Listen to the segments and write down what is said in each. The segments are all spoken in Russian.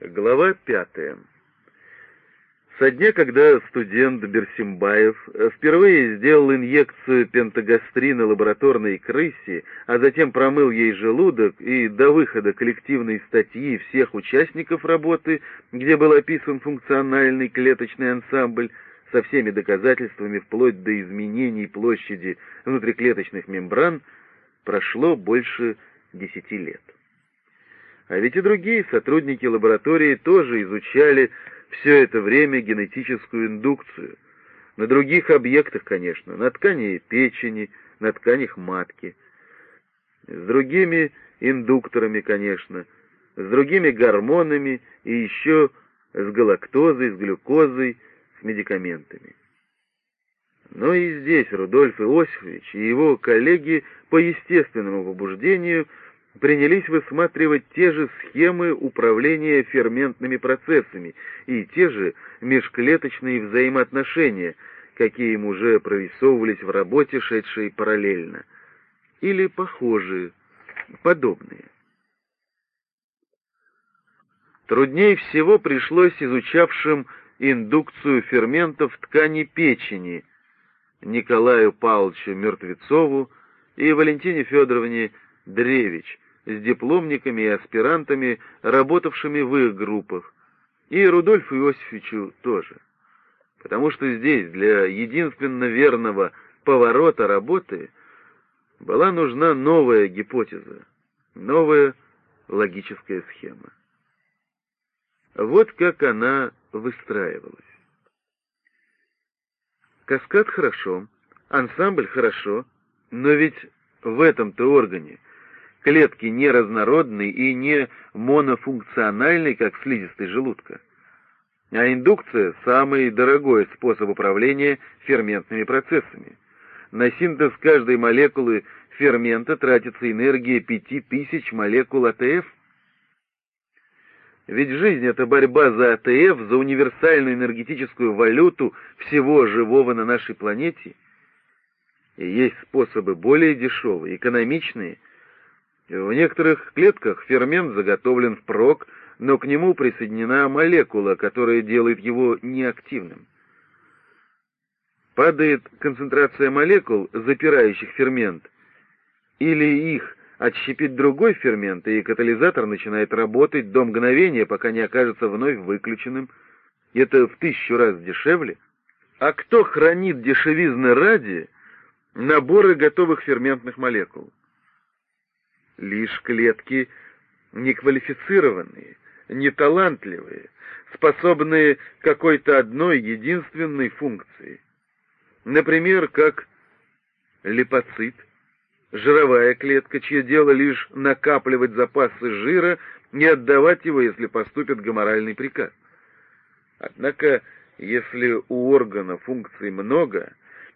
Глава пятая. Со дня, когда студент Берсимбаев впервые сделал инъекцию пентагастрина лабораторной крысе, а затем промыл ей желудок и до выхода коллективной статьи всех участников работы, где был описан функциональный клеточный ансамбль, со всеми доказательствами вплоть до изменений площади внутриклеточных мембран, прошло больше десяти лет. А ведь и другие сотрудники лаборатории тоже изучали все это время генетическую индукцию. На других объектах, конечно, на ткани печени, на тканях матки. С другими индукторами, конечно, с другими гормонами и еще с галактозой, с глюкозой, с медикаментами. Но и здесь Рудольф Иосифович и его коллеги по естественному побуждению – принялись высматривать те же схемы управления ферментными процессами и те же межклеточные взаимоотношения, какие им уже прорисовывались в работе, шедшей параллельно, или похожие, подобные. Труднее всего пришлось изучавшим индукцию ферментов ткани печени Николаю Павловичу Мертвецову и Валентине Федоровне Древич с дипломниками и аспирантами, работавшими в их группах, и Рудольфу Иосифовичу тоже. Потому что здесь для единственно верного поворота работы была нужна новая гипотеза, новая логическая схема. Вот как она выстраивалась. Каскад хорошо, ансамбль хорошо, но ведь в этом-то органе клетки не разнородны и не монофункциональны, как слизистой желудка. А индукция – самый дорогой способ управления ферментными процессами. На синтез каждой молекулы фермента тратится энергия 5000 молекул АТФ. Ведь жизнь — это борьба за АТФ, за универсальную энергетическую валюту всего живого на нашей планете. И есть способы более дешевые, экономичные — в некоторых клетках фермент заготовлен впрок, но к нему присоединена молекула, которая делает его неактивным. Падает концентрация молекул, запирающих фермент, или их отщепит другой фермент, и катализатор начинает работать до мгновения, пока не окажется вновь выключенным. Это в тысячу раз дешевле. А кто хранит дешевизны ради наборы готовых ферментных молекул? Лишь клетки неквалифицированные, неталантливые, способные какой-то одной единственной функции. Например, как липоцит, жировая клетка, чье дело лишь накапливать запасы жира, не отдавать его, если поступит гоморальный приказ. Однако, если у органа функций много,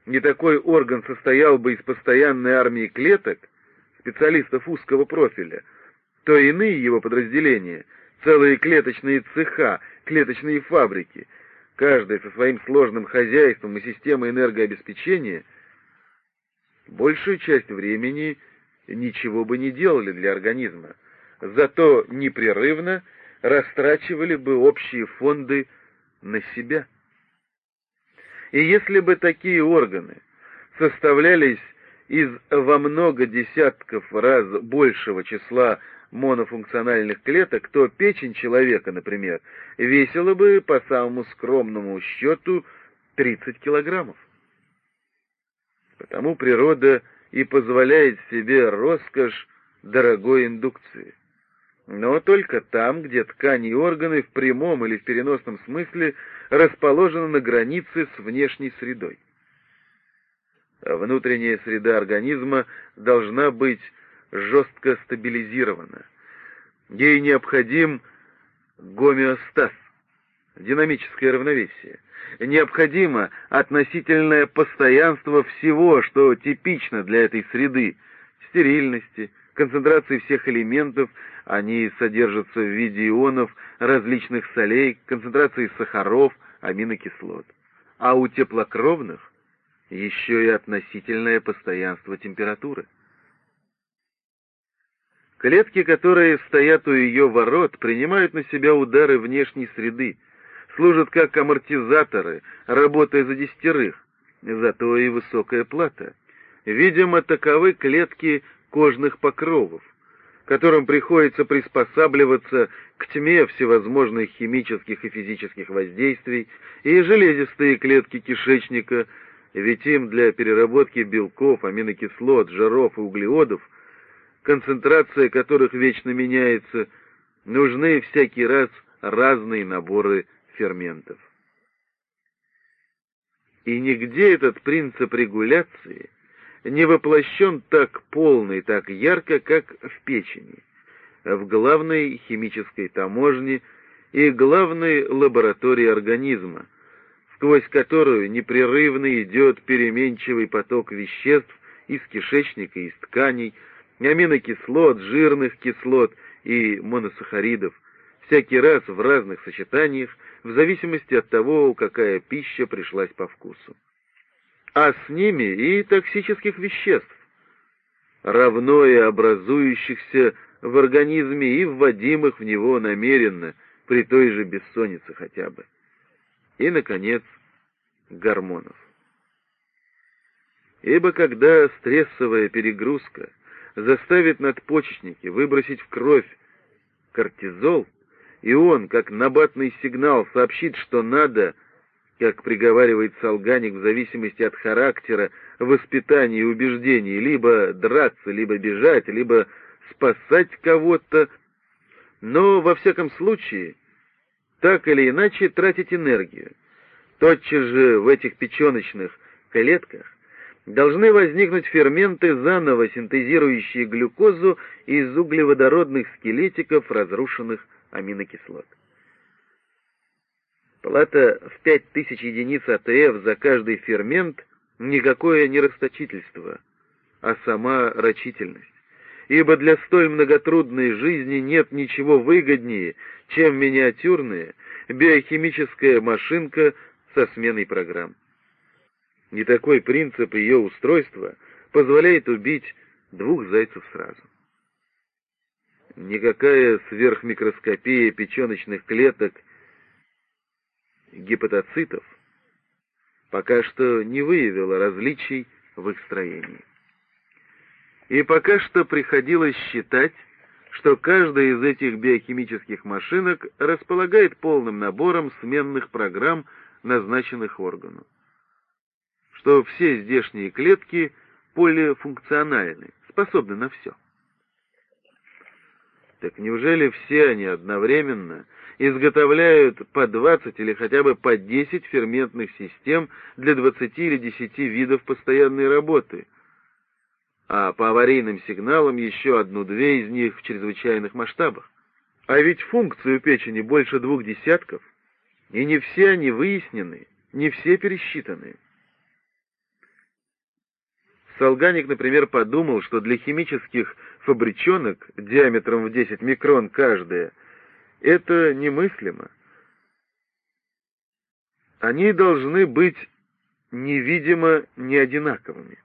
не такой орган состоял бы из постоянной армии клеток, специалистов узкого профиля, то иные его подразделения, целые клеточные цеха, клеточные фабрики, каждая со своим сложным хозяйством и системой энергообеспечения, большую часть времени ничего бы не делали для организма, зато непрерывно растрачивали бы общие фонды на себя. И если бы такие органы составлялись из во много десятков раз большего числа монофункциональных клеток, то печень человека, например, весила бы по самому скромному счету 30 килограммов. Потому природа и позволяет себе роскошь дорогой индукции. Но только там, где ткани и органы в прямом или в переносном смысле расположены на границе с внешней средой. Внутренняя среда организма должна быть жестко стабилизирована. Ей необходим гомеостаз, динамическое равновесие. Необходимо относительное постоянство всего, что типично для этой среды, стерильности, концентрации всех элементов, они содержатся в виде ионов различных солей, концентрации сахаров, аминокислот. А у теплокровных еще и относительное постоянство температуры. Клетки, которые стоят у ее ворот, принимают на себя удары внешней среды, служат как амортизаторы, работая за десятерых, зато и высокая плата. Видимо, таковы клетки кожных покровов, которым приходится приспосабливаться к тьме всевозможных химических и физических воздействий, и железистые клетки кишечника, ведь им для переработки белков, аминокислот, жиров и углеводов, концентрация которых вечно меняется, нужны всякий раз разные наборы ферментов. И нигде этот принцип регуляции не воплощен так полно и так ярко, как в печени, в главной химической таможне и главной лаборатории организма, сквозь которую непрерывно идет переменчивый поток веществ из кишечника из тканей, аминокислот, жирных кислот и моносахаридов, всякий раз в разных сочетаниях, в зависимости от того, какая пища пришлась по вкусу. А с ними и токсических веществ, равно и образующихся в организме и вводимых в него намеренно, при той же бессоннице хотя бы. И, наконец, гормонов. Ибо когда стрессовая перегрузка заставит надпочечники выбросить в кровь кортизол, и он, как набатный сигнал, сообщит, что надо, как приговаривает Солганик в зависимости от характера, воспитания и убеждений, либо драться, либо бежать, либо спасать кого-то, но, во всяком случае, так или иначе тратить энергию. Тотчас же в этих печеночных клетках должны возникнуть ферменты, заново синтезирующие глюкозу из углеводородных скелетиков, разрушенных аминокислот. Плата в 5000 единиц АТФ за каждый фермент — никакое не расточительство, а сама рачительность. Ибо для столь многотрудной жизни нет ничего выгоднее, чем миниатюрная биохимическая машинка со сменой программ. И такой принцип ее устройства позволяет убить двух зайцев сразу. Никакая сверхмикроскопия печеночных клеток гепатоцитов пока что не выявила различий в их строении. И пока что приходилось считать, что каждая из этих биохимических машинок располагает полным набором сменных программ, назначенных органу. Что все здешние клетки полифункциональны, способны на все. Так неужели все они одновременно изготовляют по 20 или хотя бы по 10 ферментных систем для 20 или 10 видов постоянной работы, а по аварийным сигналам еще одну-две из них в чрезвычайных масштабах? А ведь функцию печени больше двух десятков, и не все они выяснены, не все пересчитаны. Солганик, например, подумал, что для химических фабричонок диаметром в 10 микрон каждая это немыслимо. Они должны быть невидимо неодинаковыми.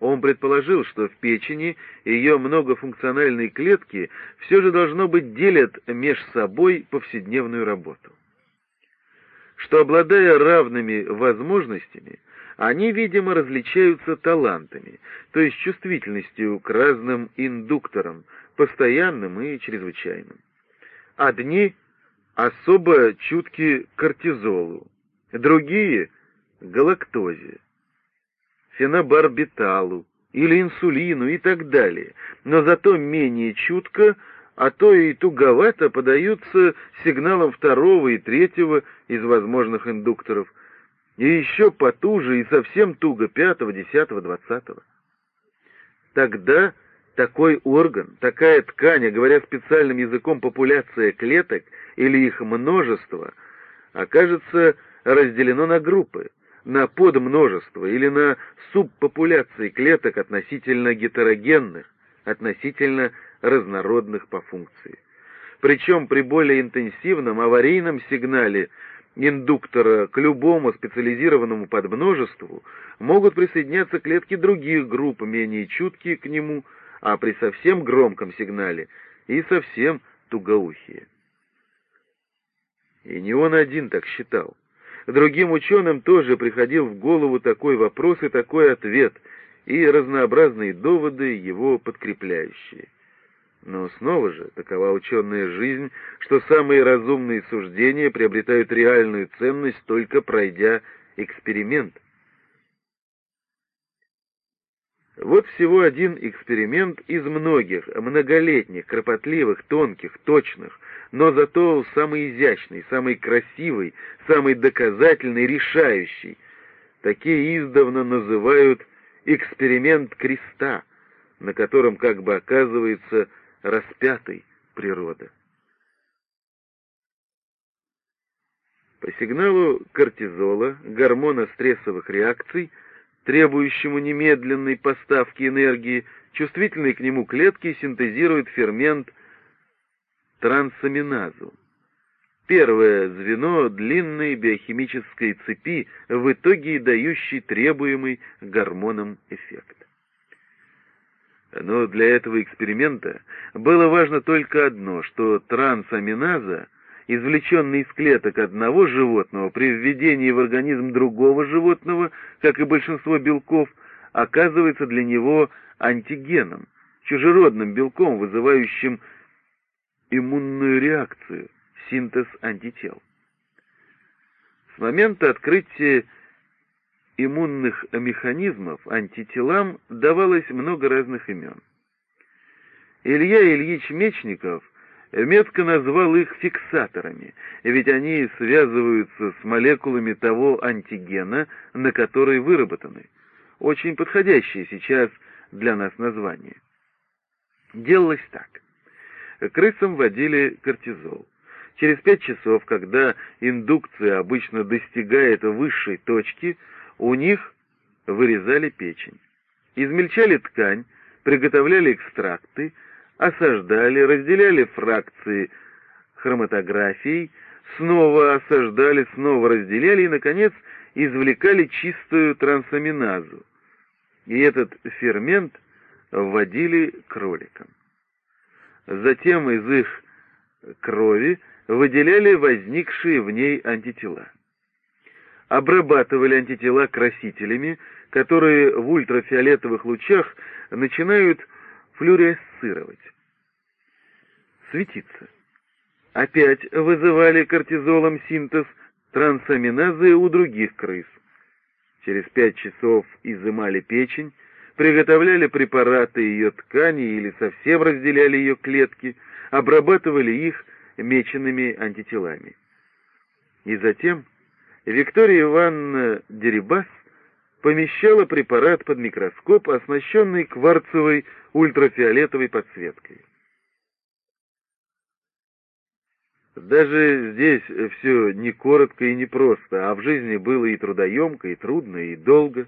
Он предположил, что в печени ее многофункциональные клетки все же должно быть делят меж собой повседневную работу. Что, обладая равными возможностями, они, видимо, различаются талантами, то есть чувствительностью к разным индукторам, постоянным и чрезвычайным. Одни особо чутки к кортизолу, другие — галактозе, фенобарбиталу или инсулину и так далее, но зато менее чутко, а то и туговато подаются сигналам второго и третьего из возможных индукторов — и еще потуже и совсем туго пятого, десятого, двадцатого. Тогда такой орган, такая ткань, а говоря специальным языком популяция клеток или их множество, окажется разделено на группы, на подмножество или на субпопуляции клеток относительно гетерогенных, относительно разнородных по функции. Причем при более интенсивном аварийном сигнале индуктора к любому специализированному подмножеству могут присоединяться клетки других групп, менее чуткие к нему, а при совсем громком сигнале и совсем тугоухие. И не он один так считал. Другим ученым тоже приходил в голову такой вопрос и такой ответ, и разнообразные доводы, его подкрепляющие. Но снова же, такова ученая жизнь, что самые разумные суждения приобретают реальную ценность, только пройдя эксперимент. Вот всего один эксперимент из многих, многолетних, кропотливых, тонких, точных, но зато самый изящный, самый красивый, самый доказательный, решающий. Такие издавна называют эксперимент креста, на котором как бы оказывается распятой природа. По сигналу кортизола, гормона стрессовых реакций, требующему немедленной поставки энергии, чувствительные к нему клетки синтезируют фермент трансаминазу. Первое звено длинной биохимической цепи, в итоге дающей требуемый гормоном эффект. Но для этого эксперимента было важно только одно, что трансаминаза, извлеченная из клеток одного животного, при введении в организм другого животного, как и большинство белков, оказывается для него антигеном, чужеродным белком, вызывающим иммунную реакцию, синтез антител. С момента открытия иммунных механизмов антителам давалось много разных имен. Илья Ильич Мечников метко назвал их фиксаторами, ведь они связываются с молекулами того антигена, на который выработаны. Очень подходящее сейчас для нас название. Делалось так. Крысам вводили кортизол. Через пять часов, когда индукция обычно достигает высшей точки, у них вырезали печень. Измельчали ткань, приготовляли экстракты, осаждали, разделяли фракции хроматографией, снова осаждали, снова разделяли и, наконец, извлекали чистую трансаминазу. И этот фермент вводили кроликам. Затем из их крови выделяли возникшие в ней антитела обрабатывали антитела красителями, которые в ультрафиолетовых лучах начинают флюоресцировать, светиться. Опять вызывали кортизолом синтез трансаминазы у других крыс. Через пять часов изымали печень, приготовляли препараты ее ткани или совсем разделяли ее клетки, обрабатывали их меченными антителами. И затем Виктория Ивановна Дерибас помещала препарат под микроскоп, оснащенный кварцевой ультрафиолетовой подсветкой. Даже здесь все не коротко и не просто, а в жизни было и трудоемко, и трудно, и долго.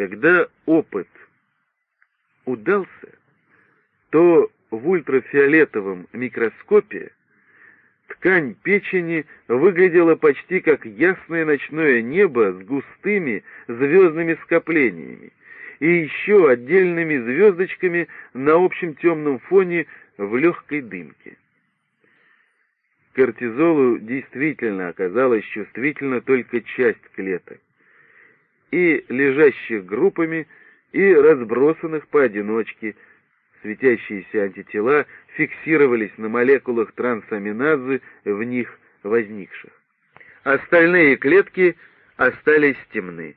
Когда опыт удался, то в ультрафиолетовом микроскопе Ткань печени выглядела почти как ясное ночное небо с густыми звездными скоплениями и еще отдельными звездочками на общем темном фоне в легкой дымке. кортизолу действительно оказалась чувствительна только часть клеток, и лежащих группами, и разбросанных поодиночке, светящиеся антитела фиксировались на молекулах трансаминазы в них возникших. Остальные клетки остались темны.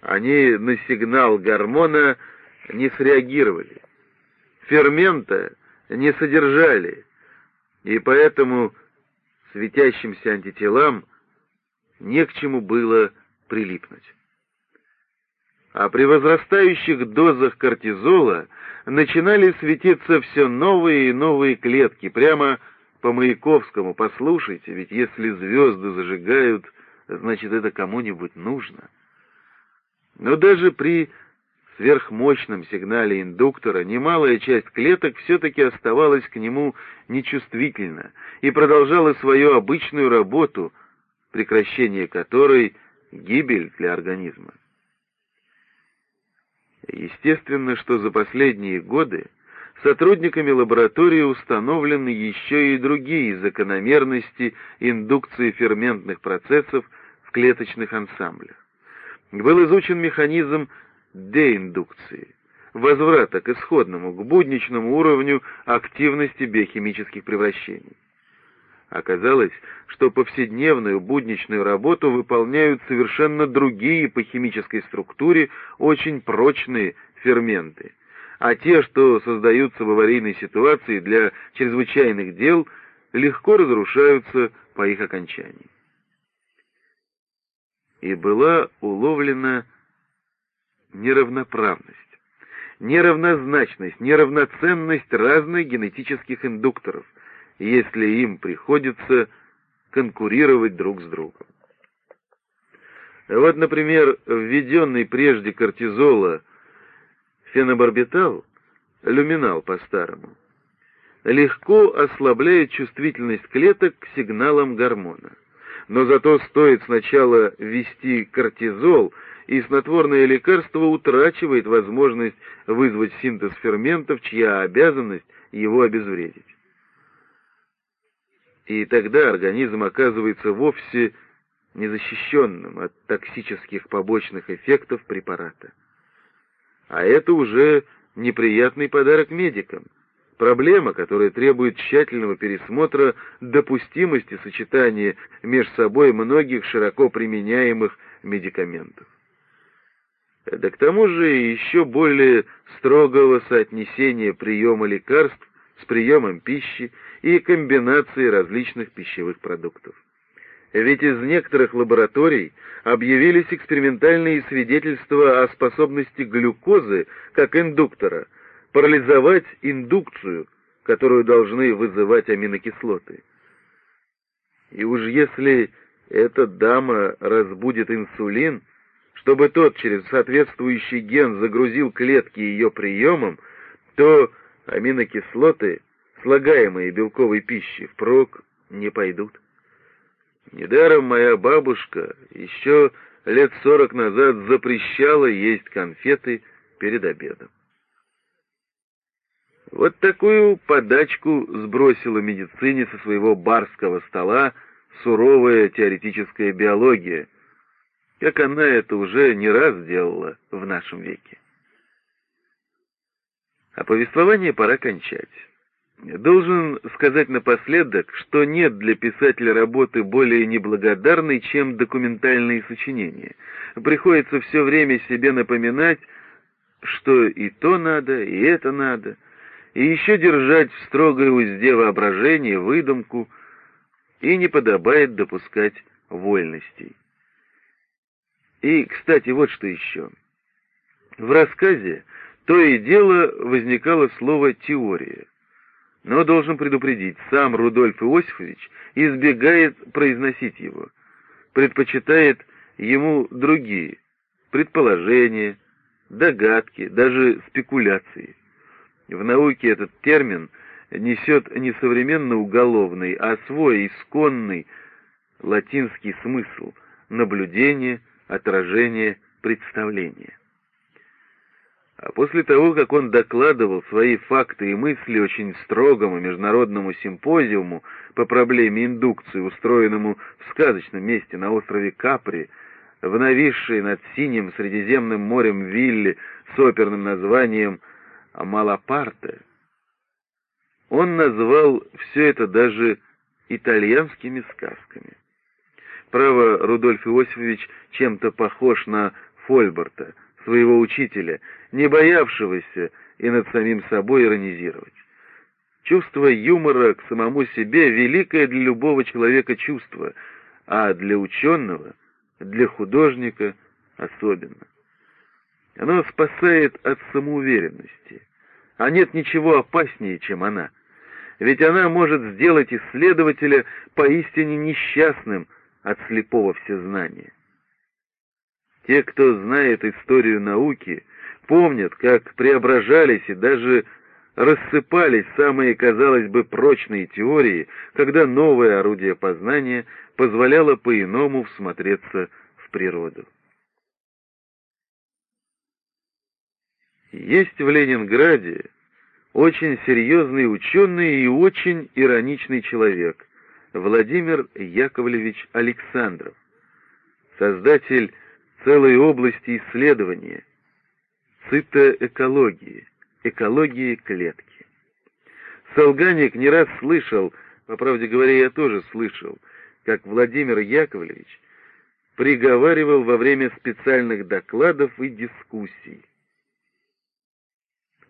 Они на сигнал гормона не среагировали, фермента не содержали, и поэтому светящимся антителам не к чему было прилипнуть. А при возрастающих дозах кортизола начинали светиться все новые и новые клетки, прямо по Маяковскому, послушайте, ведь если звезды зажигают, значит, это кому-нибудь нужно. Но даже при сверхмощном сигнале индуктора немалая часть клеток все-таки оставалась к нему нечувствительна и продолжала свою обычную работу, прекращение которой — гибель для организма. Естественно, что за последние годы сотрудниками лаборатории установлены еще и другие закономерности индукции ферментных процессов в клеточных ансамблях. Был изучен механизм деиндукции, возврата к исходному, к будничному уровню активности биохимических превращений. Оказалось, что повседневную будничную работу выполняют совершенно другие по химической структуре очень прочные ферменты, а те, что создаются в аварийной ситуации для чрезвычайных дел, легко разрушаются по их окончании. И была уловлена неравноправность, неравнозначность, неравноценность разных генетических индукторов – если им приходится конкурировать друг с другом. Вот, например, введенный прежде кортизола фенобарбитал, люминал по-старому, легко ослабляет чувствительность клеток к сигналам гормона. Но зато стоит сначала ввести кортизол, и снотворное лекарство утрачивает возможность вызвать синтез ферментов, чья обязанность его обезвредить и тогда организм оказывается вовсе незащищенным от токсических побочных эффектов препарата. А это уже неприятный подарок медикам, проблема, которая требует тщательного пересмотра допустимости сочетания между собой многих широко применяемых медикаментов. Да к тому же еще более строгого соотнесения приема лекарств с приемом пищи и комбинации различных пищевых продуктов. Ведь из некоторых лабораторий объявились экспериментальные свидетельства о способности глюкозы, как индуктора, парализовать индукцию, которую должны вызывать аминокислоты. И уж если эта дама разбудит инсулин, чтобы тот через соответствующий ген загрузил клетки ее приемом, то аминокислоты, слагаемые белковой пищи, впрок не пойдут. Недаром моя бабушка еще лет сорок назад запрещала есть конфеты перед обедом. Вот такую подачку сбросила медицине со своего барского стола суровая теоретическая биология, как она это уже не раз делала в нашем веке. А повествование пора кончать. Должен сказать напоследок, что нет для писателя работы более неблагодарной, чем документальные сочинения. Приходится все время себе напоминать, что и то надо, и это надо, и еще держать в строгой узде воображение, выдумку, и не подобает допускать вольностей. И, кстати, вот что еще. В рассказе то и дело возникало слово «теория». Но должен предупредить, сам Рудольф Иосифович избегает произносить его, предпочитает ему другие предположения, догадки, даже спекуляции. В науке этот термин несет не современно уголовный, а свой исконный латинский смысл — наблюдение, отражение, представление. А после того, как он докладывал свои факты и мысли очень строгому международному симпозиуму по проблеме индукции, устроенному в сказочном месте на острове Капри, в нависшей над синим Средиземным морем вилле с оперным названием «Малапарте», он назвал все это даже итальянскими сказками. Право, Рудольф Иосифович чем-то похож на Фольберта, своего учителя, не боявшегося и над самим собой иронизировать. Чувство юмора к самому себе — великое для любого человека чувство, а для ученого, для художника особенно. Оно спасает от самоуверенности, а нет ничего опаснее, чем она. Ведь она может сделать исследователя поистине несчастным от слепого всезнания. Те, кто знает историю науки, помнят, как преображались и даже рассыпались самые, казалось бы, прочные теории, когда новое орудие познания позволяло по-иному всмотреться в природу. Есть в Ленинграде очень серьезный ученый и очень ироничный человек Владимир Яковлевич Александров, создатель целой области исследования цитоэкологии, экологии клетки. Солганик не раз слышал, по правде говоря, я тоже слышал, как Владимир Яковлевич приговаривал во время специальных докладов и дискуссий.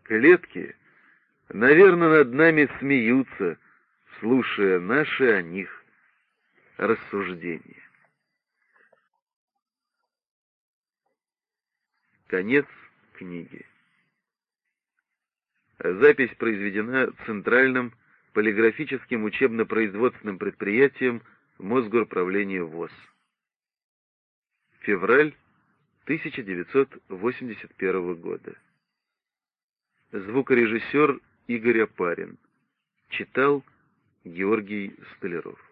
Клетки, наверное, над нами смеются, слушая наши о них рассуждения. Конец книги. Запись произведена Центральным полиграфическим учебно-производственным предприятием Мосгорправления ВОЗ. Февраль 1981 года. Звукорежиссер Игорь Апарин. Читал Георгий Столяров.